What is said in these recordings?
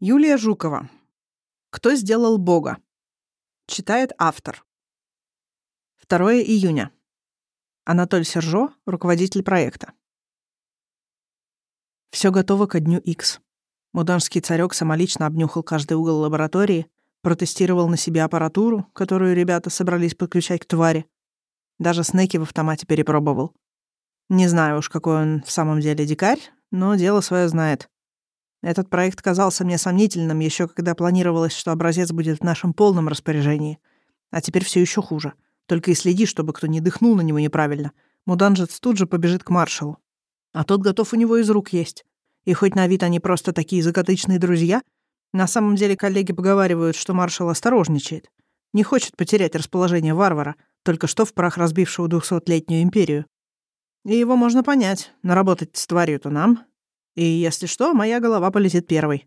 Юлия Жукова. Кто сделал Бога? Читает автор. 2 июня. Анатоль Сержо, руководитель проекта. Все готово ко дню X. Муданский царек самолично обнюхал каждый угол лаборатории, протестировал на себе аппаратуру, которую ребята собрались подключать к твари. Даже снеки в автомате перепробовал. Не знаю уж, какой он в самом деле дикарь, но дело свое знает. Этот проект казался мне сомнительным еще когда планировалось, что образец будет в нашем полном распоряжении. А теперь все еще хуже. Только и следи, чтобы кто не дыхнул на него неправильно. Муданжец тут же побежит к маршалу. А тот готов у него из рук есть. И хоть на вид они просто такие закатычные друзья, на самом деле коллеги поговаривают, что маршал осторожничает. Не хочет потерять расположение варвара, только что в прах разбившего двухсотлетнюю империю. И его можно понять. Наработать с тварью-то нам, и если что, моя голова полетит первой.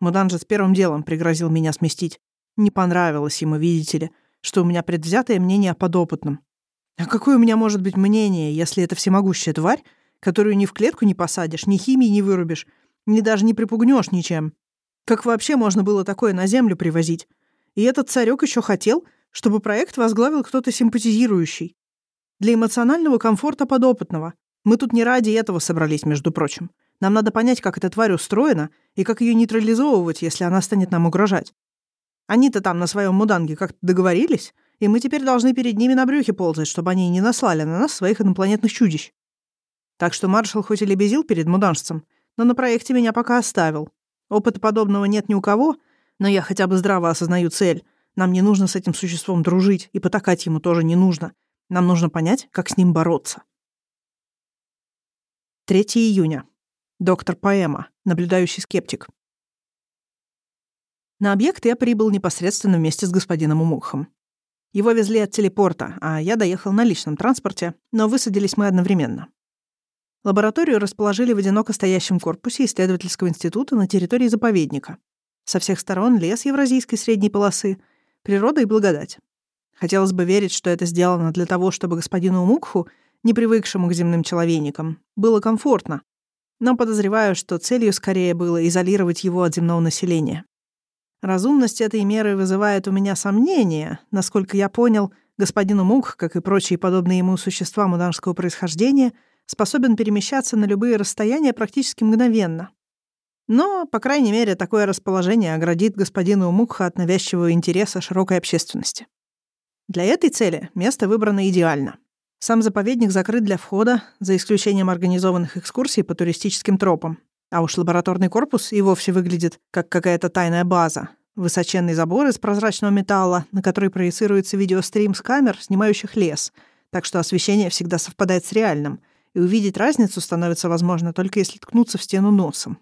Мудан же с первым делом пригрозил меня сместить. Не понравилось ему, видите ли, что у меня предвзятое мнение о подопытном. А какое у меня может быть мнение, если это всемогущая тварь, которую ни в клетку не посадишь, ни химии не вырубишь, ни даже не припугнешь ничем? Как вообще можно было такое на землю привозить? И этот царек еще хотел, чтобы проект возглавил кто-то симпатизирующий. Для эмоционального комфорта подопытного. Мы тут не ради этого собрались, между прочим. Нам надо понять, как эта тварь устроена и как ее нейтрализовывать, если она станет нам угрожать. Они-то там на своем муданге как-то договорились, и мы теперь должны перед ними на брюхе ползать, чтобы они не наслали на нас своих инопланетных чудищ. Так что маршал хоть и лебезил перед муданжцем, но на проекте меня пока оставил. Опыта подобного нет ни у кого, но я хотя бы здраво осознаю цель. Нам не нужно с этим существом дружить, и потакать ему тоже не нужно. Нам нужно понять, как с ним бороться. 3 июня. Доктор Поэма, наблюдающий скептик. На объект я прибыл непосредственно вместе с господином Умухом. Его везли от телепорта, а я доехал на личном транспорте, но высадились мы одновременно. Лабораторию расположили в одиноко стоящем корпусе исследовательского института на территории заповедника. Со всех сторон лес евразийской средней полосы, природа и благодать. Хотелось бы верить, что это сделано для того, чтобы господину Умукху, не привыкшему к земным человейникам, было комфортно, но подозреваю, что целью скорее было изолировать его от земного населения. Разумность этой меры вызывает у меня сомнения. Насколько я понял, господин Умук, как и прочие подобные ему существа муданского происхождения, способен перемещаться на любые расстояния практически мгновенно. Но, по крайней мере, такое расположение оградит господина Умукха от навязчивого интереса широкой общественности. Для этой цели место выбрано идеально. Сам заповедник закрыт для входа, за исключением организованных экскурсий по туристическим тропам. А уж лабораторный корпус и вовсе выглядит как какая-то тайная база. Высоченный забор из прозрачного металла, на который проецируется видеострим с камер, снимающих лес, так что освещение всегда совпадает с реальным, и увидеть разницу становится возможно только если ткнуться в стену носом.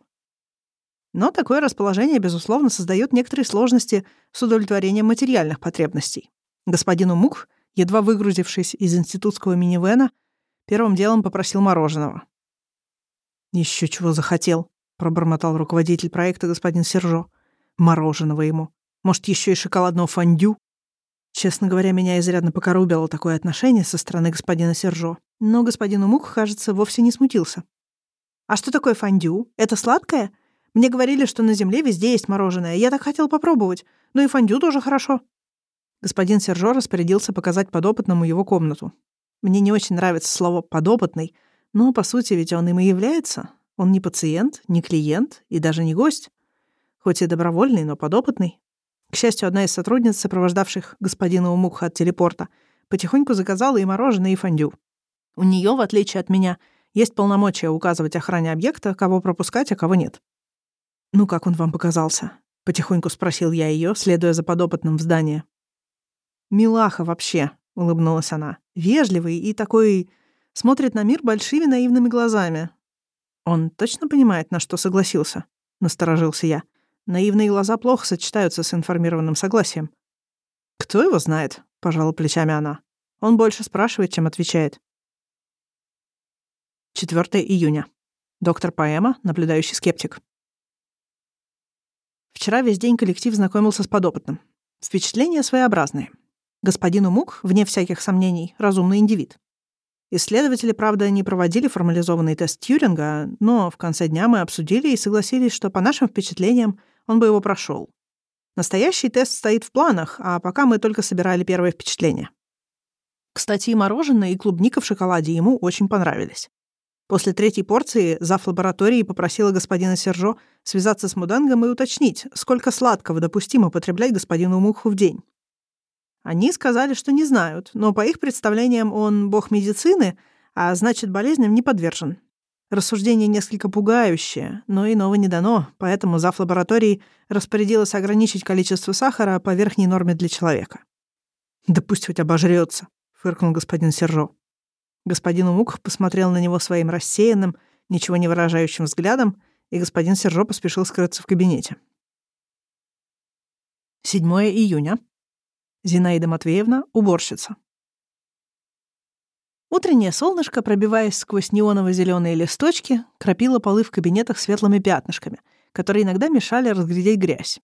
Но такое расположение, безусловно, создает некоторые сложности с удовлетворением материальных потребностей. Господину Мук едва выгрузившись из институтского минивэна, первым делом попросил мороженого. Еще чего захотел», — пробормотал руководитель проекта господин Сержо. «Мороженого ему. Может, еще и шоколадного фондю?» Честно говоря, меня изрядно покорубило такое отношение со стороны господина Сержо. Но господин Умук, кажется, вовсе не смутился. «А что такое фондю? Это сладкое? Мне говорили, что на Земле везде есть мороженое. Я так хотел попробовать. Ну и фондю тоже хорошо». Господин Сержо распорядился показать подопытному его комнату. Мне не очень нравится слово «подопытный», но, по сути, ведь он им и является. Он не пациент, не клиент и даже не гость. Хоть и добровольный, но подопытный. К счастью, одна из сотрудниц, сопровождавших господина Умукха от телепорта, потихоньку заказала и мороженое, и фондю. У нее, в отличие от меня, есть полномочия указывать охране объекта, кого пропускать, а кого нет. «Ну, как он вам показался?» — потихоньку спросил я ее, следуя за подопытным в здание. «Милаха вообще», — улыбнулась она. «Вежливый и такой... смотрит на мир большими наивными глазами». «Он точно понимает, на что согласился?» — насторожился я. «Наивные глаза плохо сочетаются с информированным согласием». «Кто его знает?» — пожала плечами она. «Он больше спрашивает, чем отвечает». 4 июня. Доктор Поэма, наблюдающий скептик. Вчера весь день коллектив знакомился с подопытным. Впечатления своеобразные. Господин Умук, вне всяких сомнений, разумный индивид. Исследователи, правда, не проводили формализованный тест Тьюринга, но в конце дня мы обсудили и согласились, что, по нашим впечатлениям, он бы его прошел. Настоящий тест стоит в планах, а пока мы только собирали первое впечатление. Кстати, и мороженое, и клубника в шоколаде ему очень понравились. После третьей порции зав. лаборатории попросила господина Сержо связаться с Мудангом и уточнить, сколько сладкого допустимо потреблять господину Муху в день. Они сказали, что не знают, но по их представлениям он бог медицины, а значит, болезням не подвержен. Рассуждение несколько пугающее, но иного не дано, поэтому зав. лаборатории распорядилась ограничить количество сахара по верхней норме для человека. «Да пусть хоть обожрется, фыркнул господин Сержо. Господин Умук посмотрел на него своим рассеянным, ничего не выражающим взглядом, и господин Сержо поспешил скрыться в кабинете. 7 июня. Зинаида Матвеевна, уборщица. Утреннее солнышко, пробиваясь сквозь неоново зеленые листочки, кропило полы в кабинетах светлыми пятнышками, которые иногда мешали разглядеть грязь.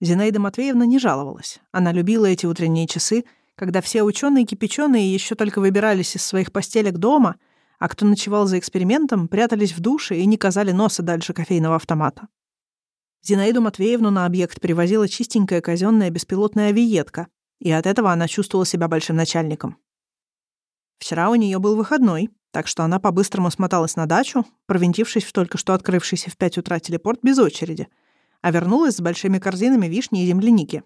Зинаида Матвеевна не жаловалась. Она любила эти утренние часы, когда все ученые кипяченые еще только выбирались из своих постелек дома, а кто ночевал за экспериментом, прятались в душе и не казали носа дальше кофейного автомата. Зинаиду Матвеевну на объект привозила чистенькая казенная беспилотная авиетка, и от этого она чувствовала себя большим начальником. Вчера у нее был выходной, так что она по-быстрому смоталась на дачу, провинтившись в только что открывшийся в пять утра телепорт без очереди, а вернулась с большими корзинами вишни и земляники.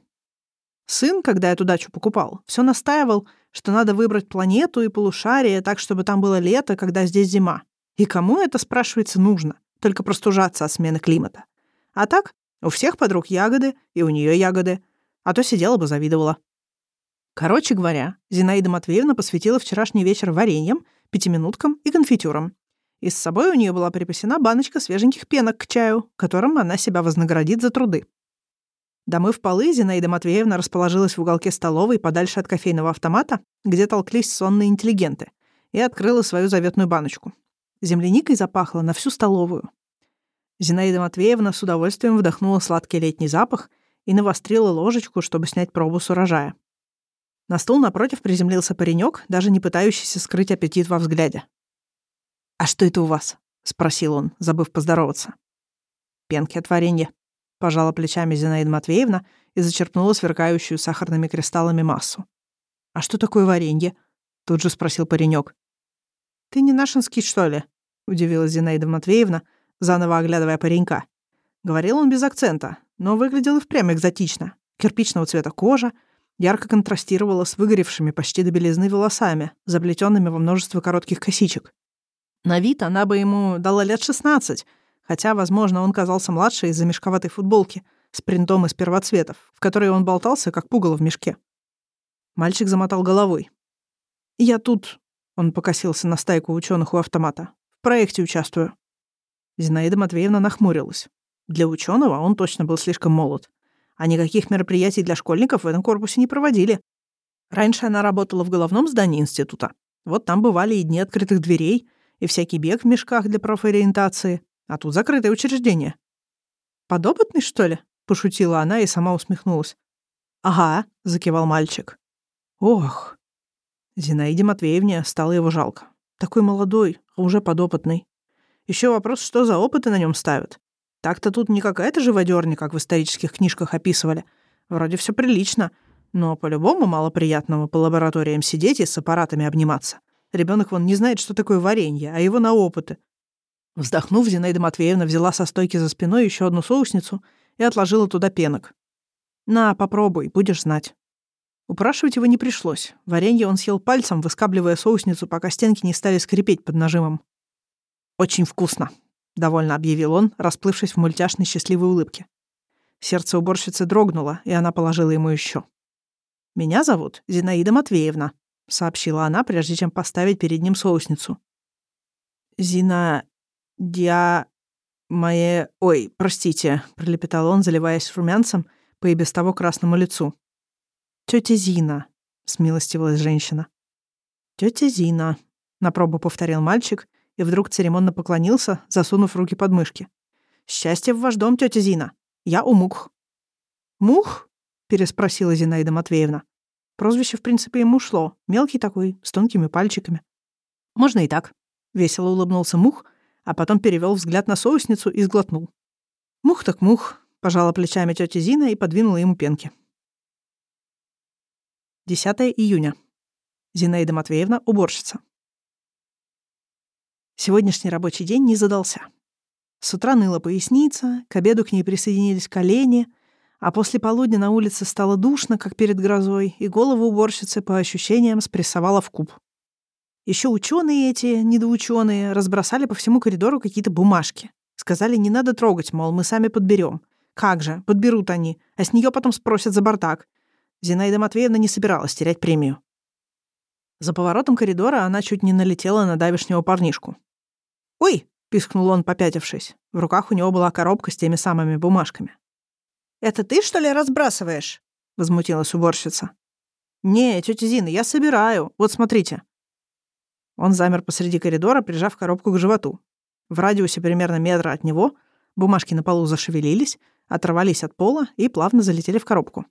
Сын, когда эту дачу покупал, все настаивал, что надо выбрать планету и полушарие так, чтобы там было лето, когда здесь зима. И кому это, спрашивается, нужно? Только простужаться от смены климата. А так, у всех подруг ягоды, и у нее ягоды. А то сидела бы завидовала. Короче говоря, Зинаида Матвеевна посвятила вчерашний вечер вареньям, пятиминуткам и конфитюрам. И с собой у нее была припасена баночка свеженьких пенок к чаю, которым она себя вознаградит за труды. Домыв полы, Зинаида Матвеевна расположилась в уголке столовой подальше от кофейного автомата, где толклись сонные интеллигенты, и открыла свою заветную баночку. Земляникой запахло на всю столовую. Зинаида Матвеевна с удовольствием вдохнула сладкий летний запах и навострила ложечку, чтобы снять пробу с урожая. На стул напротив приземлился паренек, даже не пытающийся скрыть аппетит во взгляде. «А что это у вас?» — спросил он, забыв поздороваться. «Пенки от варенья», — пожала плечами Зинаида Матвеевна и зачерпнула сверкающую сахарными кристаллами массу. «А что такое варенье?» — тут же спросил паренек. «Ты не нашинский, что ли?» — удивилась Зинаида Матвеевна, заново оглядывая паренька. Говорил он без акцента, но выглядел и впрямь экзотично. Кирпичного цвета кожа — ярко контрастировала с выгоревшими почти до белизны волосами, заплетенными во множество коротких косичек. На вид она бы ему дала лет 16, хотя, возможно, он казался младше из-за мешковатой футболки с принтом из первоцветов, в которой он болтался, как пугало в мешке. Мальчик замотал головой. «Я тут...» — он покосился на стайку ученых у автомата. «В проекте участвую». Зинаида Матвеевна нахмурилась. Для ученого он точно был слишком молод а никаких мероприятий для школьников в этом корпусе не проводили. Раньше она работала в головном здании института. Вот там бывали и дни открытых дверей, и всякий бег в мешках для профориентации, а тут закрытое учреждение. «Подопытный, что ли?» — пошутила она и сама усмехнулась. «Ага», — закивал мальчик. «Ох». Зинаиде Матвеевне стало его жалко. Такой молодой, а уже подопытный. Еще вопрос, что за опыты на нем ставят. Так-то тут не какая-то живодерня, как в исторических книжках описывали. Вроде все прилично, но по-любому мало приятного по лабораториям сидеть и с аппаратами обниматься. Ребенок вон не знает, что такое варенье, а его на опыты. Вздохнув, Зинаида Матвеевна взяла со стойки за спиной еще одну соусницу и отложила туда пенок. «На, попробуй, будешь знать». Упрашивать его не пришлось. Варенье он съел пальцем, выскабливая соусницу, пока стенки не стали скрипеть под нажимом. «Очень вкусно», — довольно объявил он, расплывшись в мультяшной счастливой улыбке. Сердце уборщицы дрогнуло, и она положила ему еще. «Меня зовут Зинаида Матвеевна», — сообщила она, прежде чем поставить перед ним соусницу. «Зина... Дя... Мое... Ой, простите», — пролепетал он, заливаясь румянцем по и без того красному лицу. «Тётя Зина», — смилостивилась женщина. «Тётя Зина», — на пробу повторил мальчик и вдруг церемонно поклонился, засунув руки под мышки. «Счастье в ваш дом, тетя Зина. Я у Мух». «Мух?» — переспросила Зинаида Матвеевна. Прозвище, в принципе, ему шло. Мелкий такой, с тонкими пальчиками. «Можно и так», — весело улыбнулся Мух, а потом перевел взгляд на соусницу и сглотнул. «Мух так мух», — пожала плечами тетя Зина и подвинула ему пенки. 10 июня. Зинаида Матвеевна, уборщица. Сегодняшний рабочий день не задался. С утра ныла поясница, к обеду к ней присоединились колени, а после полудня на улице стало душно, как перед грозой, и голову уборщицы, по ощущениям, спрессовала в куб. Еще ученые эти, недоученые, разбросали по всему коридору какие-то бумажки. Сказали, не надо трогать, мол, мы сами подберем. Как же, подберут они, а с нее потом спросят за бардак. Зинаида Матвеевна не собиралась терять премию. За поворотом коридора она чуть не налетела на давишнего парнишку. «Ой!» — пискнул он, попятившись. В руках у него была коробка с теми самыми бумажками. «Это ты, что ли, разбрасываешь?» — возмутилась уборщица. «Не, тетя Зина, я собираю. Вот смотрите». Он замер посреди коридора, прижав коробку к животу. В радиусе примерно метра от него бумажки на полу зашевелились, оторвались от пола и плавно залетели в коробку.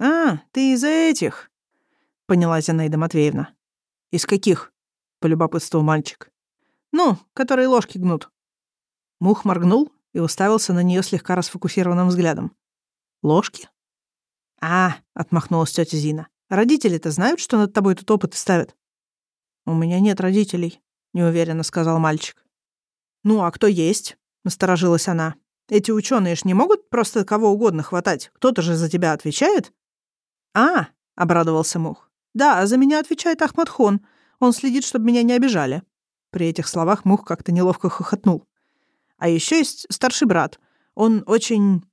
«А, ты из этих?» — поняла Зинаида Матвеевна. «Из каких?» — полюбопытствовал мальчик. «Ну, которые ложки гнут». Мух моргнул и уставился на нее слегка расфокусированным взглядом. «Ложки?» «А», — отмахнулась тетя Зина. «Родители-то знают, что над тобой тут опыты ставят?» «У меня нет родителей», — неуверенно сказал мальчик. «Ну, а кто есть?» — насторожилась она. «Эти ученые ж не могут просто кого угодно хватать. Кто-то же за тебя отвечает?» «А!» — обрадовался Мух. «Да, за меня отвечает Ахмадхон. Он следит, чтобы меня не обижали». При этих словах Мух как-то неловко хохотнул. «А еще есть старший брат. Он очень...»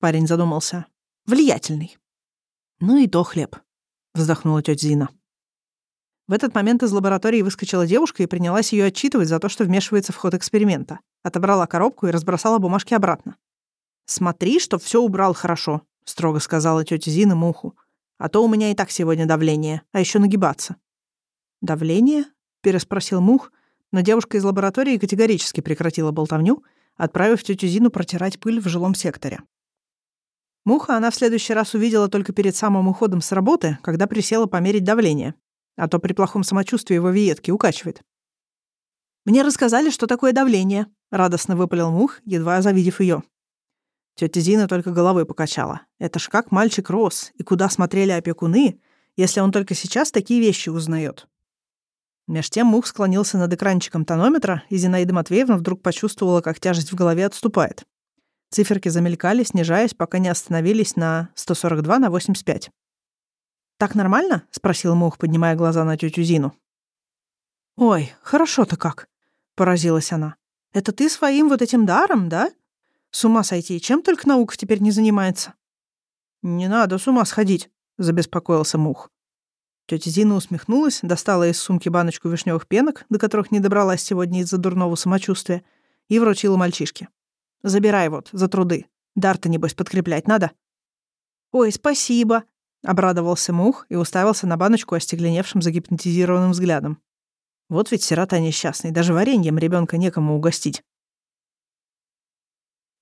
Парень задумался. «Влиятельный». «Ну и то хлеб», — вздохнула тетя Зина. В этот момент из лаборатории выскочила девушка и принялась ее отчитывать за то, что вмешивается в ход эксперимента. Отобрала коробку и разбросала бумажки обратно. «Смотри, чтоб все убрал хорошо», — строго сказала тетя Зина Муху. А то у меня и так сегодня давление, а еще нагибаться». «Давление?» — переспросил Мух, но девушка из лаборатории категорически прекратила болтовню, отправив тетю Зину протирать пыль в жилом секторе. Муха она в следующий раз увидела только перед самым уходом с работы, когда присела померить давление, а то при плохом самочувствии его виетки укачивает. «Мне рассказали, что такое давление», — радостно выпалил Мух, едва завидев ее. Тетя Зина только головой покачала. Это ж как мальчик рос, и куда смотрели опекуны, если он только сейчас такие вещи узнает. Меж тем Мух склонился над экранчиком тонометра, и Зинаида Матвеевна вдруг почувствовала, как тяжесть в голове отступает. Циферки замелькали, снижаясь, пока не остановились на 142 на 85. «Так нормально?» — спросил Мух, поднимая глаза на тетю Зину. «Ой, хорошо-то как!» — поразилась она. «Это ты своим вот этим даром, да? С ума сойти, чем только наука теперь не занимается. «Не надо с ума сходить», — забеспокоился Мух. Тетя Зина усмехнулась, достала из сумки баночку вишневых пенок, до которых не добралась сегодня из-за дурного самочувствия, и вручила мальчишке. «Забирай вот, за труды. Дар-то, небось, подкреплять надо». «Ой, спасибо», — обрадовался Мух и уставился на баночку остегленевшим загипнотизированным взглядом. Вот ведь сирота несчастный, даже вареньем ребенка некому угостить.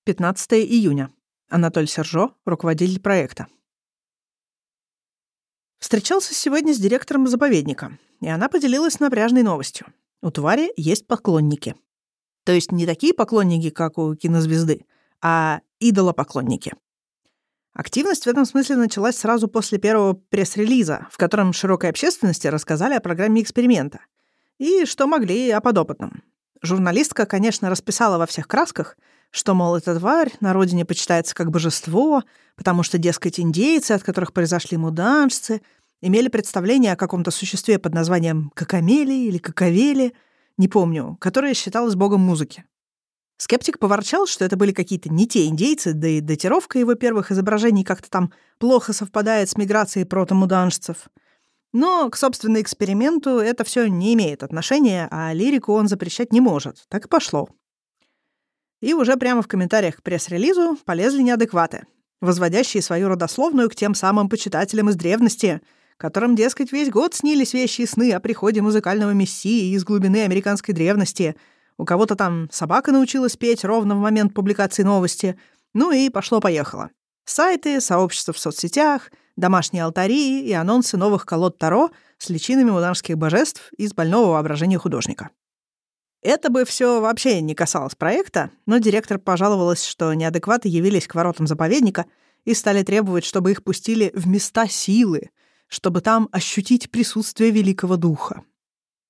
15 июня. Анатолий Сержо, руководитель проекта. Встречался сегодня с директором заповедника, и она поделилась напряжной новостью. У твари есть поклонники. То есть не такие поклонники, как у кинозвезды, а идолопоклонники. Активность в этом смысле началась сразу после первого пресс-релиза, в котором широкой общественности рассказали о программе эксперимента и что могли о подопытном. Журналистка, конечно, расписала во всех красках — что, мол, эта тварь на родине почитается как божество, потому что, дескать, индейцы, от которых произошли муданжцы, имели представление о каком-то существе под названием Какамели или Каковели, не помню, которое считалось богом музыки. Скептик поворчал, что это были какие-то не те индейцы, да и датировка его первых изображений как-то там плохо совпадает с миграцией протомуданжцев. Но к, собственно, эксперименту это все не имеет отношения, а лирику он запрещать не может. Так и пошло. И уже прямо в комментариях к пресс-релизу полезли неадекваты, возводящие свою родословную к тем самым почитателям из древности, которым, дескать, весь год снились вещи и сны о приходе музыкального мессии из глубины американской древности. У кого-то там собака научилась петь ровно в момент публикации новости. Ну и пошло-поехало. Сайты, сообщества в соцсетях, домашние алтари и анонсы новых колод Таро с личинами муданских божеств из больного воображения художника. Это бы все вообще не касалось проекта, но директор пожаловалась, что неадекваты явились к воротам заповедника и стали требовать, чтобы их пустили в места силы, чтобы там ощутить присутствие Великого Духа.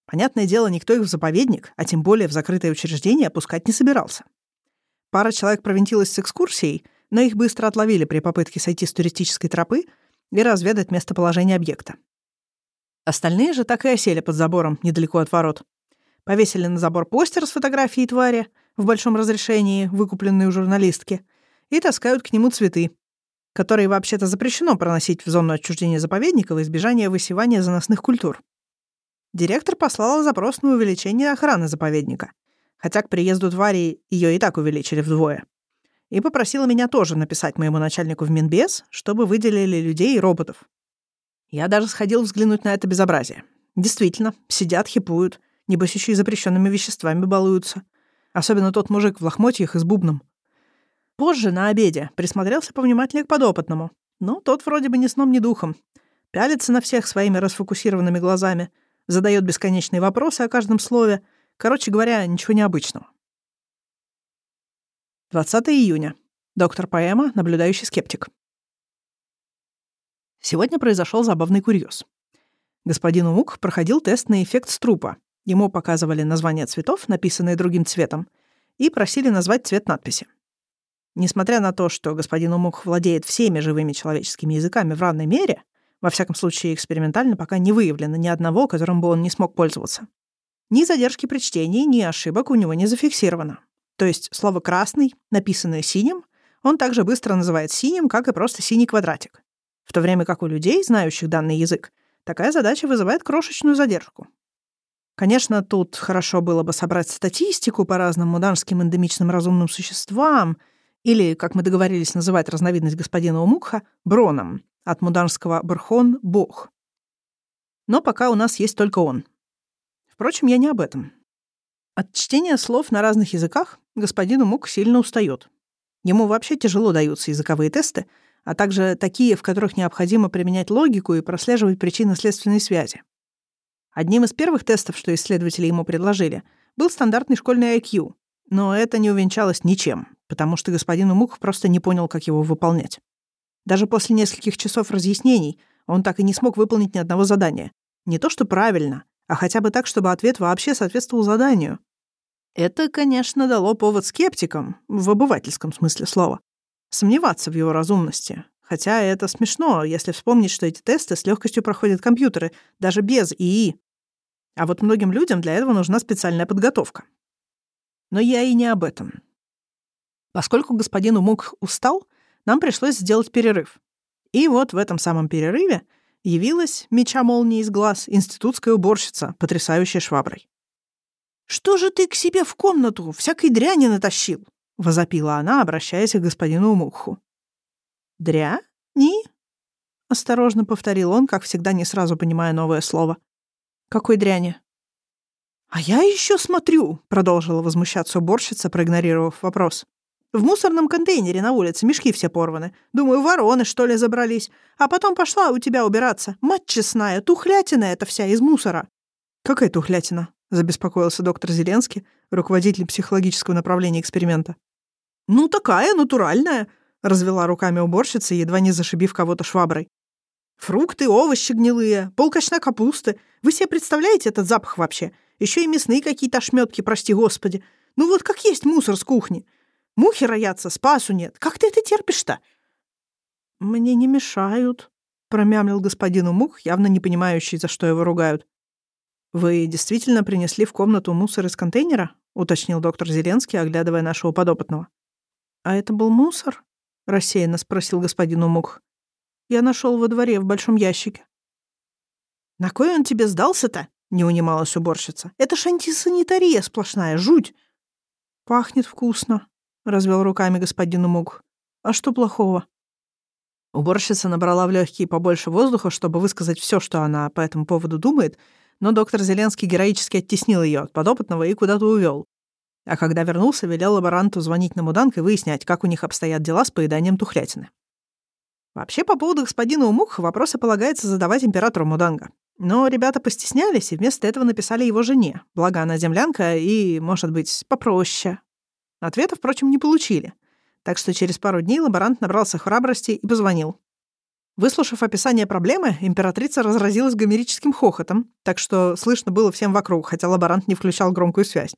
Понятное дело, никто их в заповедник, а тем более в закрытое учреждение, опускать не собирался. Пара человек провинтилась с экскурсией, но их быстро отловили при попытке сойти с туристической тропы и разведать местоположение объекта. Остальные же так и осели под забором, недалеко от ворот. Повесили на забор постер с фотографией твари в большом разрешении, выкупленной у журналистки, и таскают к нему цветы, которые вообще-то запрещено проносить в зону отчуждения заповедника в избежание высевания заносных культур. Директор послала запрос на увеличение охраны заповедника, хотя к приезду твари ее и так увеличили вдвое и попросила меня тоже написать моему начальнику в Минбес, чтобы выделили людей и роботов. Я даже сходил взглянуть на это безобразие. Действительно, сидят, хипуют, небось еще и запрещенными веществами балуются. Особенно тот мужик в лохмотьях и с бубном. Позже, на обеде, присмотрелся повнимательнее к подопытному. Но тот вроде бы ни сном, ни духом. Пялится на всех своими расфокусированными глазами, задает бесконечные вопросы о каждом слове. Короче говоря, ничего необычного. 20 июня. Доктор Поэма, наблюдающий скептик. Сегодня произошел забавный курьез. Господин Умук проходил тест на эффект струпа. Ему показывали названия цветов, написанные другим цветом, и просили назвать цвет надписи. Несмотря на то, что господин Умук владеет всеми живыми человеческими языками в равной мере, во всяком случае экспериментально пока не выявлено ни одного, которым бы он не смог пользоваться. Ни задержки при чтении, ни ошибок у него не зафиксировано. То есть слово «красный», написанное синим, он также быстро называет синим, как и просто синий квадратик. В то время как у людей, знающих данный язык, такая задача вызывает крошечную задержку. Конечно, тут хорошо было бы собрать статистику по разным муданским эндемичным разумным существам, или, как мы договорились называть разновидность господина Умукха, броном, от муданского «брхон» — «бог». Но пока у нас есть только он. Впрочем, я не об этом. От чтения слов на разных языках господин Умук сильно устает. Ему вообще тяжело даются языковые тесты, а также такие, в которых необходимо применять логику и прослеживать причинно-следственные связи. Одним из первых тестов, что исследователи ему предложили, был стандартный школьный IQ, но это не увенчалось ничем, потому что господин Умук просто не понял, как его выполнять. Даже после нескольких часов разъяснений он так и не смог выполнить ни одного задания. Не то что правильно, а хотя бы так, чтобы ответ вообще соответствовал заданию. Это, конечно, дало повод скептикам, в обывательском смысле слова, сомневаться в его разумности. Хотя это смешно, если вспомнить, что эти тесты с легкостью проходят компьютеры, даже без ИИ. А вот многим людям для этого нужна специальная подготовка. Но я и не об этом. Поскольку господин Умук устал, нам пришлось сделать перерыв. И вот в этом самом перерыве явилась, меча молнии из глаз, институтская уборщица, потрясающая шваброй. «Что же ты к себе в комнату всякой дряни натащил?» — возопила она, обращаясь к господину Муху. «Дря-ни?» — осторожно повторил он, как всегда не сразу понимая новое слово. «Какой дряни?» «А я еще смотрю», — продолжила возмущаться уборщица, проигнорировав вопрос. В мусорном контейнере на улице мешки все порваны. Думаю, вороны, что ли, забрались. А потом пошла у тебя убираться. Мать честная, тухлятина это вся из мусора». «Какая тухлятина?» — забеспокоился доктор Зеленский, руководитель психологического направления эксперимента. «Ну, такая, натуральная», — развела руками уборщица, едва не зашибив кого-то шваброй. «Фрукты, овощи гнилые, полкочна капусты. Вы себе представляете этот запах вообще? Еще и мясные какие-то ошметки, прости господи. Ну вот как есть мусор с кухни. Мухи роятся, спасу нет. Как ты это терпишь-то?» «Мне не мешают», — промямлил господин Мух, явно не понимающий, за что его ругают. «Вы действительно принесли в комнату мусор из контейнера?» — уточнил доктор Зеленский, оглядывая нашего подопытного. «А это был мусор?» — рассеянно спросил господин Умух. «Я нашел во дворе в большом ящике». «На кой он тебе сдался-то?» — не унималась уборщица. «Это ж антисанитария сплошная, жуть!» «Пахнет вкусно», — развел руками господин Муг. «А что плохого?» Уборщица набрала в легкие побольше воздуха, чтобы высказать все, что она по этому поводу думает, но доктор Зеленский героически оттеснил ее от подопытного и куда-то увел. А когда вернулся, велел лаборанту звонить на Муданг и выяснять, как у них обстоят дела с поеданием тухлятины. Вообще, по поводу господина Умуха вопросы полагается задавать императору Муданга. Но ребята постеснялись и вместо этого написали его жене, благо она землянка и, может быть, попроще. Ответа, впрочем, не получили. Так что через пару дней лаборант набрался храбрости и позвонил. Выслушав описание проблемы, императрица разразилась гомерическим хохотом, так что слышно было всем вокруг, хотя лаборант не включал громкую связь.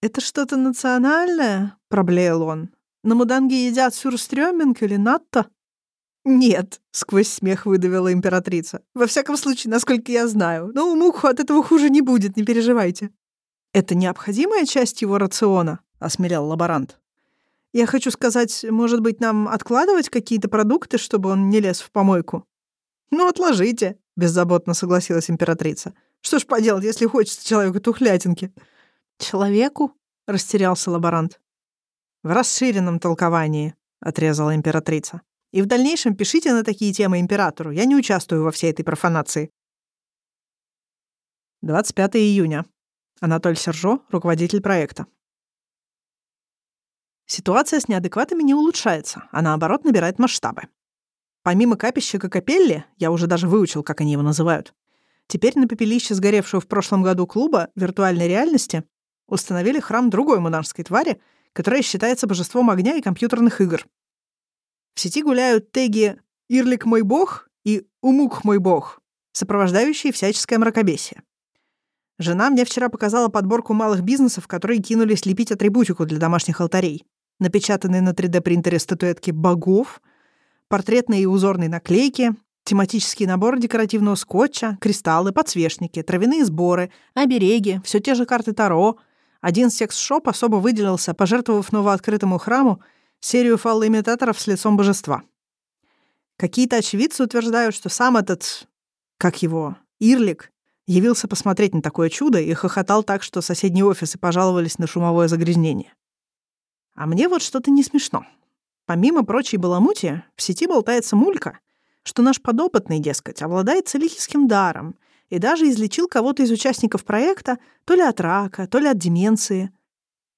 «Это что-то национальное?» — проблеял он. «На Муданге едят сюрстрёминг или натто?» «Нет», — сквозь смех выдавила императрица. «Во всяком случае, насколько я знаю. Но у Муху от этого хуже не будет, не переживайте». «Это необходимая часть его рациона?» — осмелял лаборант. «Я хочу сказать, может быть, нам откладывать какие-то продукты, чтобы он не лез в помойку?» «Ну, отложите», — беззаботно согласилась императрица. «Что ж поделать, если хочется человеку тухлятинки?» «Человеку?» — растерялся лаборант. «В расширенном толковании», — отрезала императрица. «И в дальнейшем пишите на такие темы императору. Я не участвую во всей этой профанации». 25 июня. Анатоль Сержо, руководитель проекта. Ситуация с неадекватами не улучшается, а наоборот набирает масштабы. Помимо капища Кокопелли, я уже даже выучил, как они его называют, теперь на пепелище сгоревшего в прошлом году клуба виртуальной реальности установили храм другой монарской твари, которая считается божеством огня и компьютерных игр. В сети гуляют теги «Ирлик мой бог» и «Умук мой бог», сопровождающие всяческое мракобесие. Жена мне вчера показала подборку малых бизнесов, которые кинулись лепить атрибутику для домашних алтарей. Напечатанные на 3D-принтере статуэтки богов, портретные и узорные наклейки, тематический набор декоративного скотча, кристаллы, подсвечники, травяные сборы, обереги, все те же карты Таро — один секс-шоп особо выделился, пожертвовав новооткрытому храму серию фаллоимитаторов с лицом божества. Какие-то очевидцы утверждают, что сам этот, как его, Ирлик, явился посмотреть на такое чудо и хохотал так, что соседние офисы пожаловались на шумовое загрязнение. А мне вот что-то не смешно. Помимо прочей баламути, в сети болтается мулька, что наш подопытный, дескать, обладает целительским даром и даже излечил кого-то из участников проекта то ли от рака, то ли от деменции.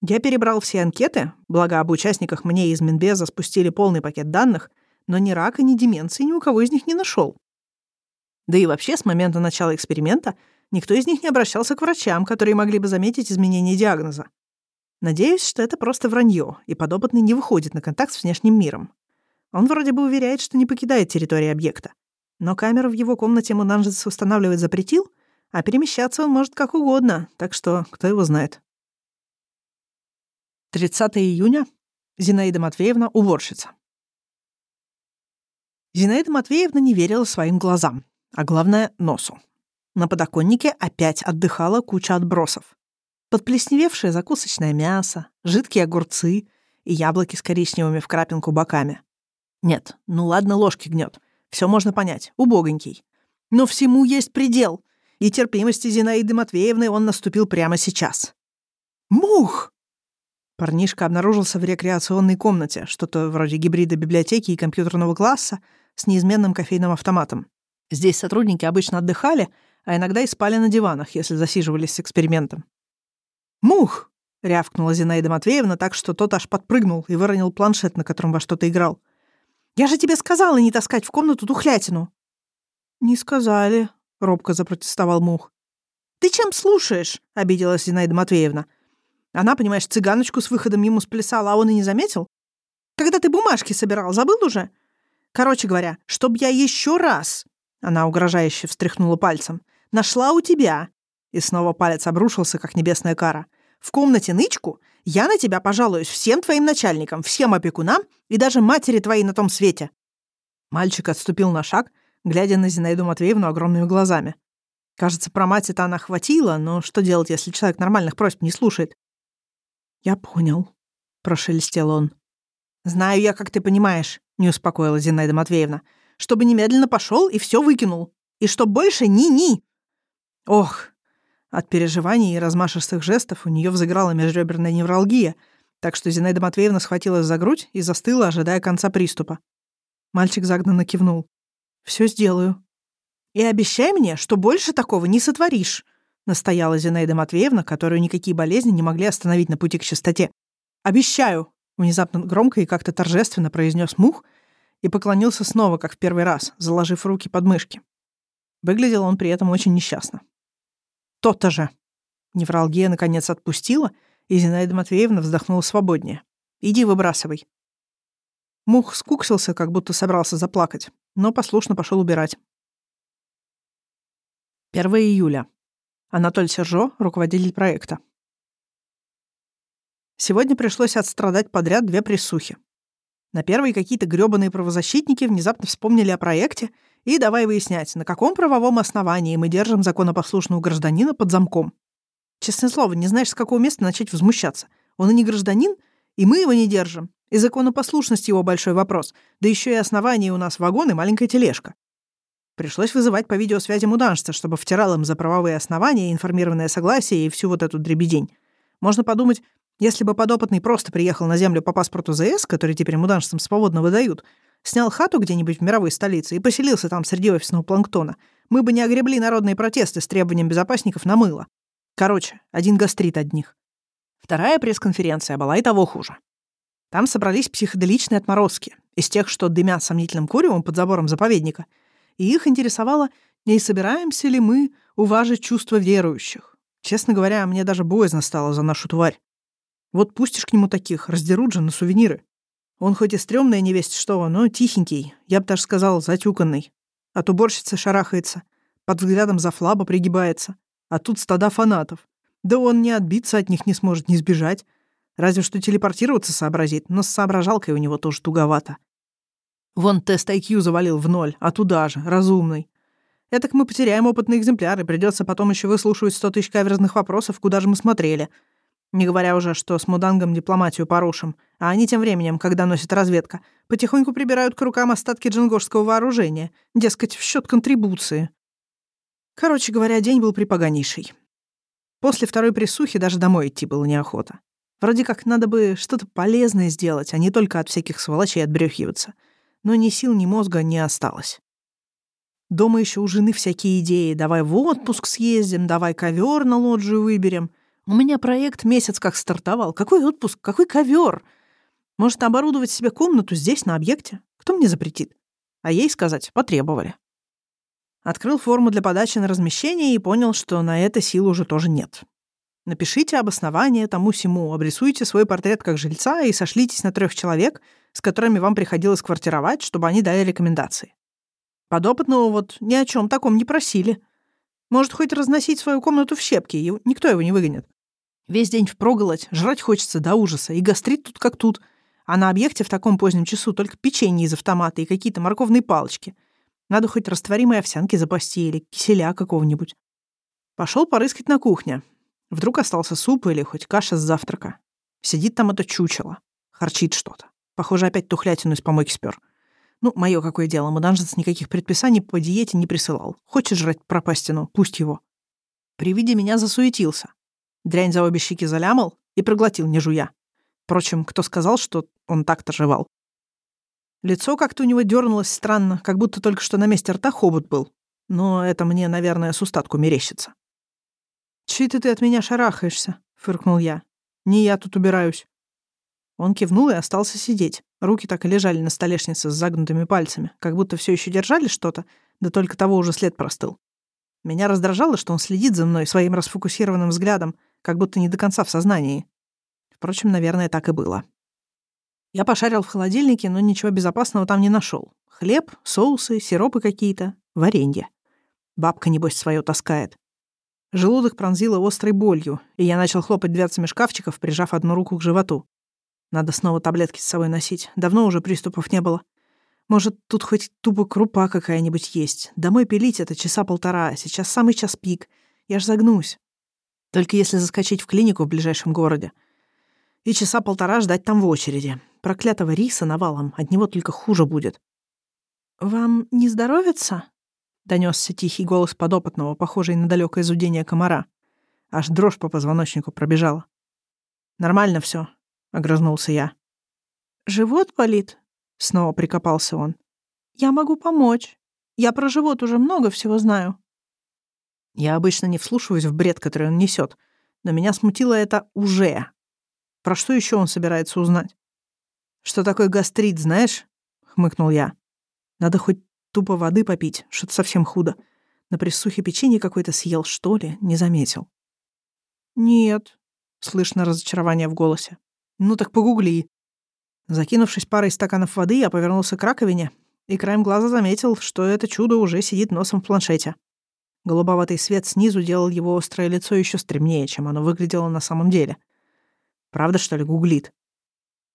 Я перебрал все анкеты, благо об участниках мне из Минбеза спустили полный пакет данных, но ни рака, ни деменции ни у кого из них не нашел. Да и вообще, с момента начала эксперимента никто из них не обращался к врачам, которые могли бы заметить изменение диагноза. Надеюсь, что это просто вранье, и подопытный не выходит на контакт с внешним миром. Он вроде бы уверяет, что не покидает территорию объекта. Но камеру в его комнате Мунанжец устанавливать запретил, а перемещаться он может как угодно, так что кто его знает. 30 июня. Зинаида Матвеевна, уборщица. Зинаида Матвеевна не верила своим глазам, а главное — носу. На подоконнике опять отдыхала куча отбросов. Подплесневевшее закусочное мясо, жидкие огурцы и яблоки с коричневыми в крапинку боками. Нет, ну ладно, ложки гнет. Все можно понять. Убогонький. Но всему есть предел. И терпимости Зинаиды Матвеевны он наступил прямо сейчас. «Мух!» Парнишка обнаружился в рекреационной комнате, что-то вроде гибрида библиотеки и компьютерного класса с неизменным кофейным автоматом. Здесь сотрудники обычно отдыхали, а иногда и спали на диванах, если засиживались с экспериментом. «Мух!» — рявкнула Зинаида Матвеевна так, что тот аж подпрыгнул и выронил планшет, на котором во что-то играл. Я же тебе сказала не таскать в комнату тухлятину». «Не сказали», — робко запротестовал Мух. «Ты чем слушаешь?» — обиделась Зинаида Матвеевна. Она, понимаешь, цыганочку с выходом ему сплясала, а он и не заметил. «Когда ты бумажки собирал, забыл уже?» «Короче говоря, чтоб я еще раз...» Она угрожающе встряхнула пальцем. «Нашла у тебя...» И снова палец обрушился, как небесная кара. «В комнате нычку я на тебя пожалуюсь всем твоим начальникам, всем опекунам и даже матери твоей на том свете». Мальчик отступил на шаг, глядя на Зинаиду Матвеевну огромными глазами. Кажется, про мать это она хватило, но что делать, если человек нормальных просьб не слушает? «Я понял», — прошелестел он. «Знаю я, как ты понимаешь», — не успокоила Зинаида Матвеевна. «Чтобы немедленно пошел и все выкинул. И чтоб больше ни-ни». Ох, от переживаний и размашистых жестов у нее взыграла межреберная невралгия, так что Зинаида Матвеевна схватилась за грудь и застыла, ожидая конца приступа. Мальчик загнанно кивнул. Все сделаю». «И обещай мне, что больше такого не сотворишь», — настояла Зинаида Матвеевна, которую никакие болезни не могли остановить на пути к чистоте. «Обещаю», — внезапно громко и как-то торжественно произнес Мух и поклонился снова, как в первый раз, заложив руки под мышки. Выглядел он при этом очень несчастно. «То-то же!» Невралгия наконец отпустила, и Зинаида Матвеевна вздохнула свободнее. «Иди выбрасывай». Мух скуксился, как будто собрался заплакать, но послушно пошел убирать. 1 июля. Анатоль Сержо, руководитель проекта. Сегодня пришлось отстрадать подряд две присухи. На первой какие-то грёбаные правозащитники внезапно вспомнили о проекте и давай выяснять, на каком правовом основании мы держим законопослушного гражданина под замком. Честное слово, не знаешь, с какого места начать возмущаться. Он и не гражданин, и мы его не держим. И законопослушность его большой вопрос. Да еще и основание у нас вагон и маленькая тележка. Пришлось вызывать по видеосвязи муданжца, чтобы втирал им за правовые основания, информированное согласие и всю вот эту дребедень. Можно подумать, если бы подопытный просто приехал на землю по паспорту ЗС, который теперь муданжцам свободно выдают, снял хату где-нибудь в мировой столице и поселился там среди офисного планктона, мы бы не огребли народные протесты с требованием безопасников на мыло. Короче, один гастрит одних. Вторая пресс-конференция была и того хуже. Там собрались психоделичные отморозки, из тех, что дымят сомнительным куревом под забором заповедника, и их интересовало, не собираемся ли мы уважить чувства верующих. Честно говоря, мне даже боязно стало за нашу тварь. Вот пустишь к нему таких, раздерут же на сувениры. Он хоть и стрёмная невесть что, но тихенький, я бы даже сказал, затюканный. От уборщицы шарахается, под взглядом за флаба пригибается. А тут стада фанатов. Да он не отбиться от них не сможет, не сбежать. Разве что телепортироваться сообразит, но с соображалкой у него тоже туговато. Вон тест IQ завалил в ноль, а туда же, разумный. Этак мы потеряем опытный экземпляр, и придется потом еще выслушивать сто тысяч каверзных вопросов, куда же мы смотрели — не говоря уже, что с мудангом дипломатию порушим. А они тем временем, когда носит разведка, потихоньку прибирают к рукам остатки джингошского вооружения, дескать, в счет контрибуции. Короче говоря, день был припоганейший. После второй присухи даже домой идти было неохота. Вроде как надо бы что-то полезное сделать, а не только от всяких сволочей отбрехиваться. Но ни сил, ни мозга не осталось. Дома еще у жены всякие идеи. Давай в отпуск съездим, давай ковер на лоджию выберем — у меня проект месяц как стартовал. Какой отпуск? Какой ковер? Может, оборудовать себе комнату здесь, на объекте? Кто мне запретит? А ей сказать потребовали. Открыл форму для подачи на размещение и понял, что на это сил уже тоже нет. Напишите обоснование тому-сему, обрисуйте свой портрет как жильца и сошлитесь на трех человек, с которыми вам приходилось квартировать, чтобы они дали рекомендации. Подопытного вот ни о чем таком не просили. Может, хоть разносить свою комнату в щепки, и никто его не выгонит. Весь день впроголодь, жрать хочется до ужаса, и гастрит тут как тут. А на объекте в таком позднем часу только печенье из автомата и какие-то морковные палочки. Надо хоть растворимой овсянки запасти или киселя какого-нибудь. Пошел порыскать на кухне. Вдруг остался суп или хоть каша с завтрака. Сидит там это чучело. Харчит что-то. Похоже, опять тухлятину из помойки спер. Ну, мое какое дело, муданжец никаких предписаний по диете не присылал. Хочет жрать пропастину, пусть его. При виде меня засуетился. Дрянь за обе щеки залямал и проглотил, не жуя. Впрочем, кто сказал, что он так-то жевал? Лицо как-то у него дернулось странно, как будто только что на месте рта хобот был. Но это мне, наверное, с устатку мерещится. «Чьи ты, ты от меня шарахаешься?» — фыркнул я. «Не я тут убираюсь». Он кивнул и остался сидеть. Руки так и лежали на столешнице с загнутыми пальцами, как будто все еще держали что-то, да только того уже след простыл. Меня раздражало, что он следит за мной своим расфокусированным взглядом, как будто не до конца в сознании. Впрочем, наверное, так и было. Я пошарил в холодильнике, но ничего безопасного там не нашел. Хлеб, соусы, сиропы какие-то, варенье. Бабка, небось, свое таскает. Желудок пронзило острой болью, и я начал хлопать дверцами шкафчиков, прижав одну руку к животу. Надо снова таблетки с собой носить. Давно уже приступов не было. Может, тут хоть тупо крупа какая-нибудь есть. Домой пилить это часа полтора, сейчас самый час пик. Я ж загнусь. Только если заскочить в клинику в ближайшем городе. И часа полтора ждать там в очереди. Проклятого риса навалом, от него только хуже будет. «Вам не здоровится?» — донесся тихий голос подопытного, похожий на далекое зудение комара. Аж дрожь по позвоночнику пробежала. «Нормально все, огрызнулся я. «Живот болит?» — снова прикопался он. «Я могу помочь. Я про живот уже много всего знаю». Я обычно не вслушиваюсь в бред, который он несет, но меня смутило это уже. Про что еще он собирается узнать? «Что такое гастрит, знаешь?» — хмыкнул я. «Надо хоть тупо воды попить, что-то совсем худо. На присухе печенье какое-то съел, что ли, не заметил. «Нет», — слышно разочарование в голосе. «Ну так погугли». Закинувшись парой стаканов воды, я повернулся к раковине и краем глаза заметил, что это чудо уже сидит носом в планшете. Голубоватый свет снизу делал его острое лицо еще стремнее, чем оно выглядело на самом деле. Правда, что ли, гуглит?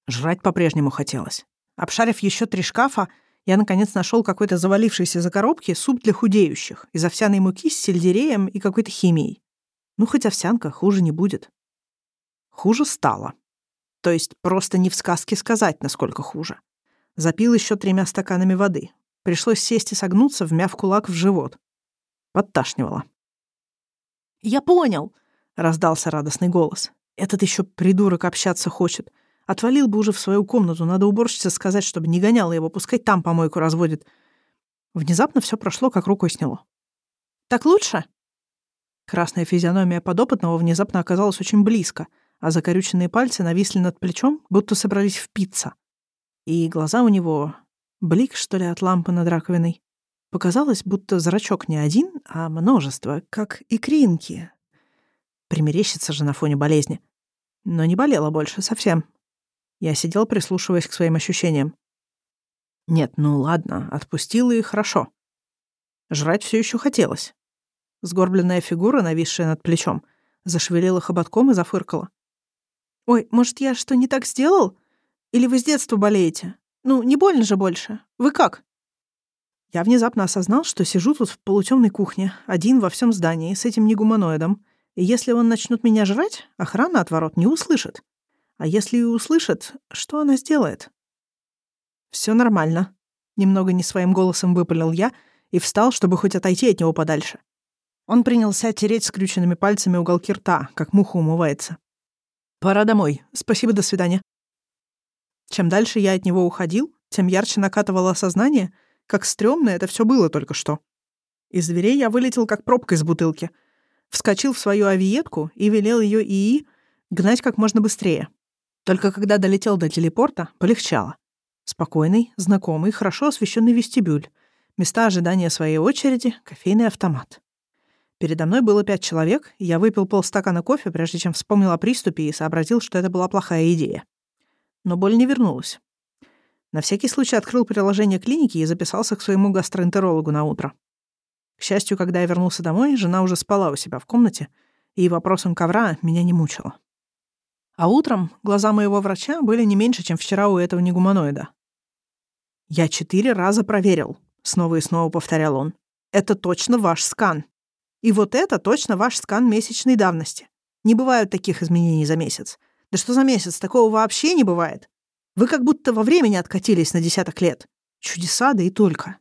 Жрать по-прежнему хотелось. Обшарив еще три шкафа, я, наконец, нашел какой-то завалившийся за коробки суп для худеющих из овсяной муки с сельдереем и какой-то химией. Ну, хоть овсянка, хуже не будет. Хуже стало. То есть просто не в сказке сказать, насколько хуже. Запил еще тремя стаканами воды. Пришлось сесть и согнуться, вмяв кулак в живот. Подташнивало. «Я понял!» — раздался радостный голос. «Этот еще придурок общаться хочет. Отвалил бы уже в свою комнату, надо уборщице сказать, чтобы не гоняла его, пускай там помойку разводит». Внезапно все прошло, как рукой сняло. «Так лучше?» Красная физиономия подопытного внезапно оказалась очень близко, а закорюченные пальцы нависли над плечом, будто собрались впиться. И глаза у него... Блик, что ли, от лампы над раковиной. Показалось, будто зрачок не один, а множество, как икринки. Примерещится же на фоне болезни. Но не болела больше совсем. Я сидел, прислушиваясь к своим ощущениям. Нет, ну ладно, отпустила и хорошо. Жрать все еще хотелось. Сгорбленная фигура, нависшая над плечом, зашевелила хоботком и зафыркала. «Ой, может, я что не так сделал? Или вы с детства болеете? Ну, не больно же больше. Вы как?» Я внезапно осознал, что сижу тут в полутемной кухне, один во всем здании, с этим негуманоидом. И если он начнет меня жрать, охрана от ворот не услышит. А если и услышит, что она сделает? Все нормально. Немного не своим голосом выпалил я и встал, чтобы хоть отойти от него подальше. Он принялся тереть скрюченными пальцами уголки рта, как муха умывается. «Пора домой. Спасибо, до свидания». Чем дальше я от него уходил, тем ярче накатывало сознание, как стрёмно это все было только что. Из дверей я вылетел, как пробка из бутылки. Вскочил в свою авиетку и велел ее ИИ гнать как можно быстрее. Только когда долетел до телепорта, полегчало. Спокойный, знакомый, хорошо освещенный вестибюль, места ожидания своей очереди, кофейный автомат. Передо мной было пять человек, и я выпил полстакана кофе, прежде чем вспомнил о приступе и сообразил, что это была плохая идея. Но боль не вернулась. На всякий случай открыл приложение клиники и записался к своему гастроэнтерологу на утро. К счастью, когда я вернулся домой, жена уже спала у себя в комнате, и вопросом ковра меня не мучило. А утром глаза моего врача были не меньше, чем вчера у этого негуманоида. «Я четыре раза проверил», — снова и снова повторял он. «Это точно ваш скан. И вот это точно ваш скан месячной давности. Не бывают таких изменений за месяц. Да что за месяц? Такого вообще не бывает. Вы как будто во времени откатились на десяток лет. Чудеса, да и только.